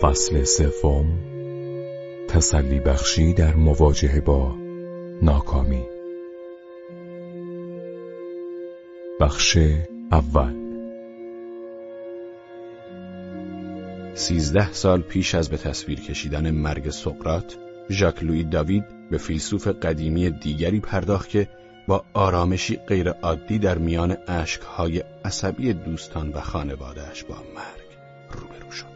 فصل سوم. تسلی بخشی در مواجهه با ناکامی. بخش اول. سیزده سال پیش از به تصویر کشیدن مرگ سقرات ژاک لوی داوید به فیلسوف قدیمی دیگری پرداخت که با آرامشی غیرعادی در میان اشکهای عصبی دوستان و خانوادهش با مرگ روبرو شد.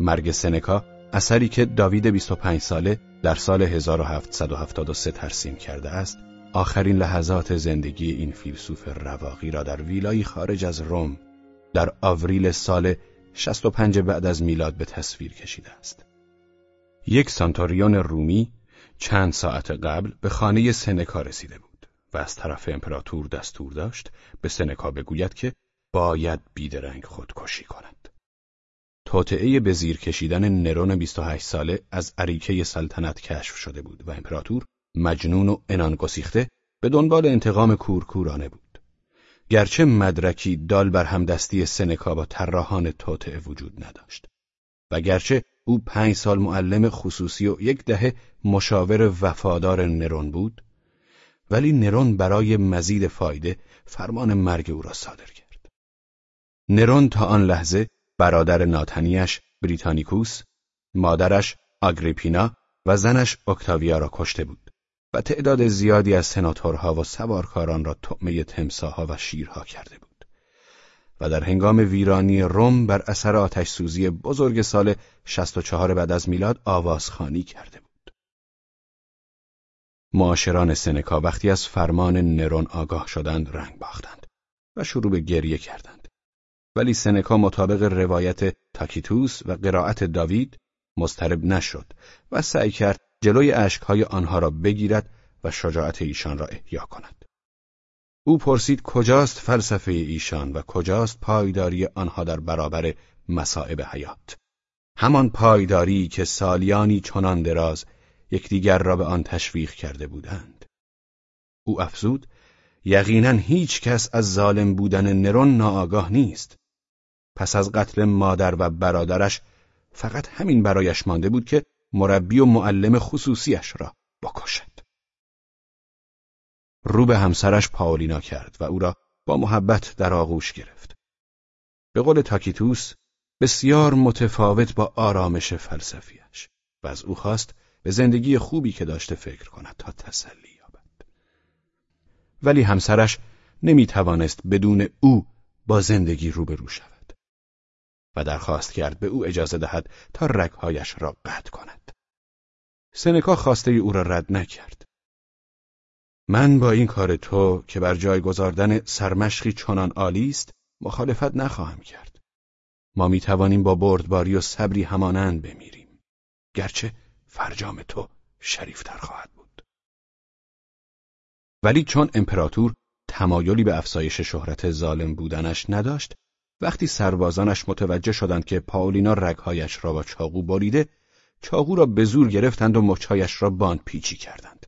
مرگ سنکا اثری که داوید 25 ساله در سال 1773 ترسیم کرده است آخرین لحظات زندگی این فیلسوف رواقی را در ویلایی خارج از روم در آوریل سال 65 بعد از میلاد به تصویر کشیده است. یک سانتوریون رومی چند ساعت قبل به خانه سنکا رسیده بود و از طرف امپراتور دستور داشت به سنکا بگوید که باید بیدرنگ خودکشی کند. توطعه به زیر کشیدن نرون 28 ساله از عریکه سلطنت کشف شده بود و امپراتور مجنون و انان گسیخته به دنبال انتقام کورکورانه بود. گرچه مدرکی دال بر همدستی سنکا با طراحان توطعه وجود نداشت و گرچه او پنج سال معلم خصوصی و یک دهه مشاور وفادار نرون بود ولی نرون برای مزید فایده فرمان مرگ او را صادر کرد. نرون تا آن لحظه برادر ناتنیش بریتانیکوس، مادرش آگریپینا و زنش اکتاویا را کشته بود و تعداد زیادی از سناتورها و سوارکاران را طعمه تمساها و شیرها کرده بود. و در هنگام ویرانی روم بر اثر آتش سوزی بزرگ سال 64 بعد از میلاد آوازخانی کرده بود. معاشران سنکا وقتی از فرمان نرون آگاه شدند رنگ باختند و شروع به گریه کردند. ولی سنکا مطابق روایت تاکیتوس و قرائت داوید مسترب نشد و سعی کرد جلوی اشکهای آنها را بگیرد و شجاعت ایشان را احیا کند. او پرسید کجاست فلسفه ایشان و کجاست پایداری آنها در برابر مصائب حیات؟ همان پایداری که سالیانی چنان دراز یکدیگر را به آن تشویق کرده بودند. او افزود یقینا هیچ کس از ظالم بودن نرون ناآگاه نیست. پس از قتل مادر و برادرش فقط همین برایش مانده بود که مربی و معلم خصوصیش را بکشد رو به همسرش پاولینا کرد و او را با محبت در آغوش گرفت. به قول تاکیتوس بسیار متفاوت با آرامش فلسفیش و از او خواست به زندگی خوبی که داشته فکر کند تا تسلی یابد. ولی همسرش نمی توانست بدون او با زندگی روبرو شود و درخواست کرد به او اجازه دهد تا رگهایش را قطع کند. سنکا خواسته او را رد نکرد. من با این کار تو که بر جای گذاردن سرمشقی چنان عالی است مخالفت نخواهم کرد. ما می توانیم با بردباری و صبری همانند بمیریم. گرچه فرجام تو شریفتر خواهد بود. ولی چون امپراتور تمایلی به افزایش شهرت ظالم بودنش نداشت، وقتی سربازانش متوجه شدند که پاولینا رگهایش را با چاقو بریده، چاقو را به زور گرفتند و مچهایش را باند پیچی کردند.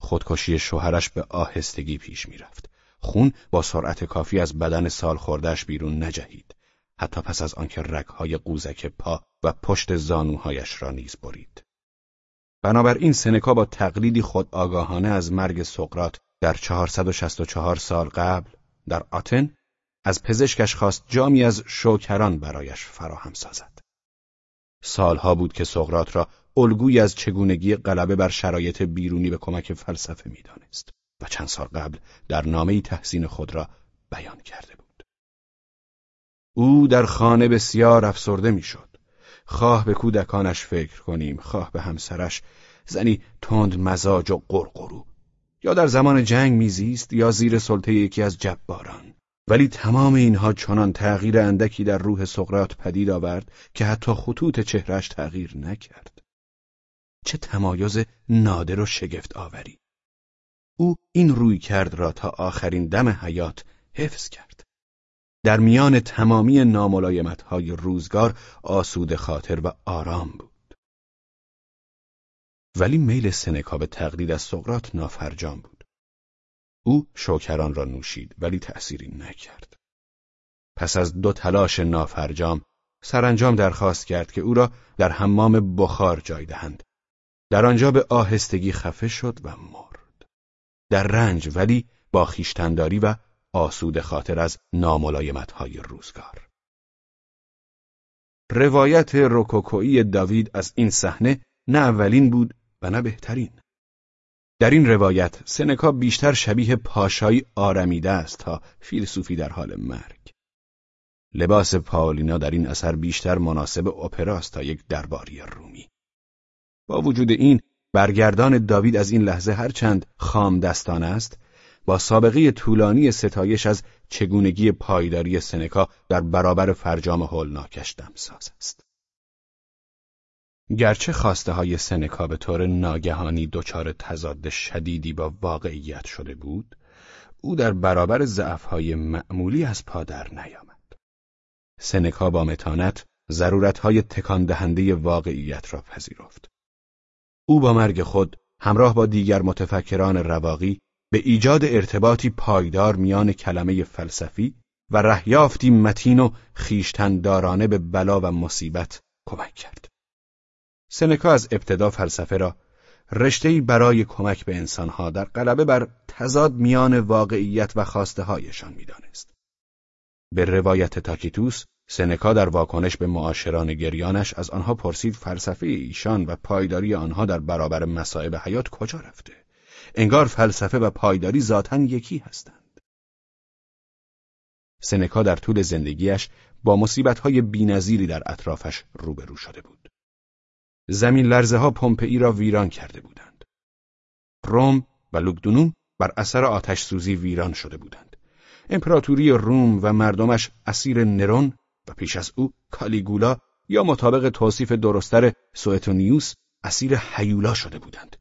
خودکشی شوهرش به آهستگی پیش می‌رفت. خون با سرعت کافی از بدن سال خوردهش بیرون نجهید. حتی پس از آنکه رگهای قوزک پا و پشت زانوهایش را نیز برید. بنابراین سنکا با تقلیدی خود آگاهانه از مرگ سقرات در 464 سال قبل در آتن از پزشکش خواست جامی از شوکران برایش فراهم سازد. سالها بود که سقرات را الگویی از چگونگی غلبه بر شرایط بیرونی به کمک فلسفه می‌دانست و چند سال قبل در نامه تحسین خود را بیان کرده بود. او در خانه بسیار افسرده می‌شد. خواه به کودکانش فکر کنیم، خواه به همسرش، زنی تند مزاج و قرقرو. یا در زمان جنگ میزیست یا زیر سلطه یکی از جباران. ولی تمام اینها چنان تغییر اندکی در روح سقرات پدید آورد که حتی خطوط چهرش تغییر نکرد. چه تمایز نادر و شگفت آوری. او این روی کرد را تا آخرین دم حیات حفظ کرد. در میان تمامی ناملایمتهای روزگار آسود خاطر و آرام بود. ولی میل سنکا به تقلید از سقرات نافرجام بود. او شوکران را نوشید ولی تأثیری نکرد پس از دو تلاش نافرجام سرانجام درخواست کرد که او را در حمام بخار جای دهند. در آنجا به آهستگی خفه شد و مرد. در رنج ولی با خیشتنداری و آسود خاطر از ناملایمتهای روزگار. روایت روکوکویی داوید از این صحنه نه اولین بود و نه بهترین. در این روایت سنکا بیشتر شبیه پاشایی آرمیده است تا فیلسوفی در حال مرگ. لباس پاولینا در این اثر بیشتر مناسب اپراست تا یک درباری رومی. با وجود این برگردان داوید از این لحظه هرچند خام دستانه است با سابقه طولانی ستایش از چگونگی پایداری سنکا در برابر فرجام هولناکش دمساز است. گرچه خواسته های سنکا به طور ناگهانی دچار تضاد شدیدی با واقعیت شده بود، او در برابر ضعفهای معمولی از پا در نیامد. سنکا با متانت ضرورتهای تکان دهنده واقعیت را پذیرفت. او با مرگ خود همراه با دیگر متفکران رواقی به ایجاد ارتباطی پایدار میان کلمه فلسفی و رهیافتی متین و خیشتندارانه به بلا و مصیبت کمک کرد. سنکا از ابتدا فلسفه را رشته‌ای برای کمک به انسانها در غلبه بر تضاد میان واقعیت و خواسته هایشان می‌دانست. به روایت تاکیتوس سنکا در واکنش به معاشران گریانش از آنها پرسید فلسفه ایشان و پایداری آنها در برابر مصائب حیات کجا رفته؟ انگار فلسفه و پایداری ذاتا یکی هستند. سنکا در طول زندگیش با مصیبت‌های بی‌نظیری در اطرافش روبرو شده بود. زمین لرزه ها پمپئی را ویران کرده بودند روم و لوگدونوم بر اثر آتش سوزی ویران شده بودند امپراتوری روم و مردمش اسیر نرون و پیش از او کالیگولا یا مطابق توصیف درستر سوئتونیوس اسیر حیولا شده بودند.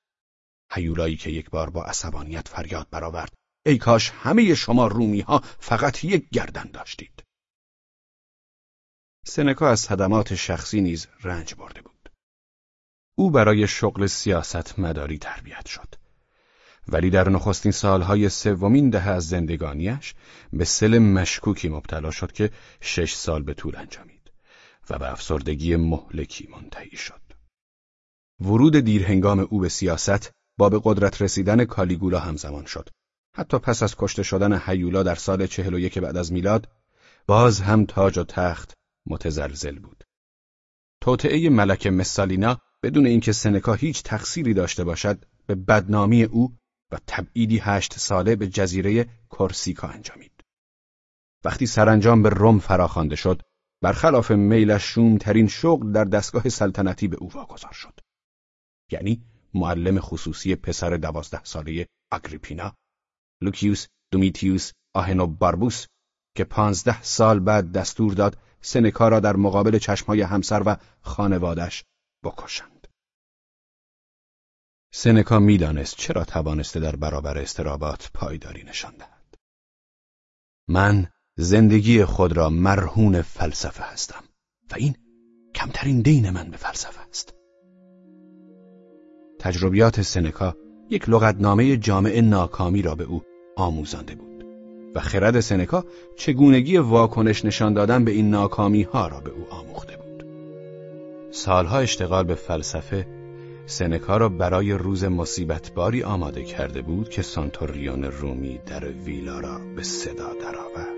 حیولایی که یک بار با عصبانیت فریاد برآورد ای کاش همه شما رومی ها فقط یک گردن داشتید. سنکا از صدمات شخصی نیز رنج برده بود. او برای شغل سیاست مداری تربیت شد. ولی در نخستین سالهای سومین دهه از زندگانیش به سل مشکوکی مبتلا شد که شش سال به طول انجامید و به افسردگی مهلکی منتهی شد. ورود دیرهنگام او به سیاست با به قدرت رسیدن کالیگولا همزمان شد. حتی پس از کشته شدن هیولا در سال چهل و یک بعد از میلاد باز هم تاج و تخت متزلزل بود. توطعه ملک مسالینا بدون اینکه سنکا هیچ تقصیری داشته باشد به بدنامی او و تبعیدی هشت ساله به جزیره کورسیکا انجامید. وقتی سرانجام به روم فراخوانده شد، برخلاف میلش شومترین شغل در دستگاه سلطنتی به او واگذار شد. یعنی معلم خصوصی پسر دوازده ساله اگریپینا، لوکیوس دومیتیوس آهنوباربوس که پانزده سال بعد دستور داد سنکا را در مقابل چشمهای همسر و خانوادش بکشند. سنکا می‌دانست چرا توانسته در برابر اضطرابات پایداری نشان دهد. من زندگی خود را مرهون فلسفه هستم و این کمترین دین من به فلسفه است. تجربیات سنکا یک لغتنامه جامع ناکامی را به او آموزانده بود و خرد سنکا چگونگی واکنش نشان دادن به این ناکامی ها را به او آموخته بود. سالها اشتغال به فلسفه سنکا را برای روز مصیبتباری آماده کرده بود که سانتوریون رومی در ویلا را به صدا درآورد.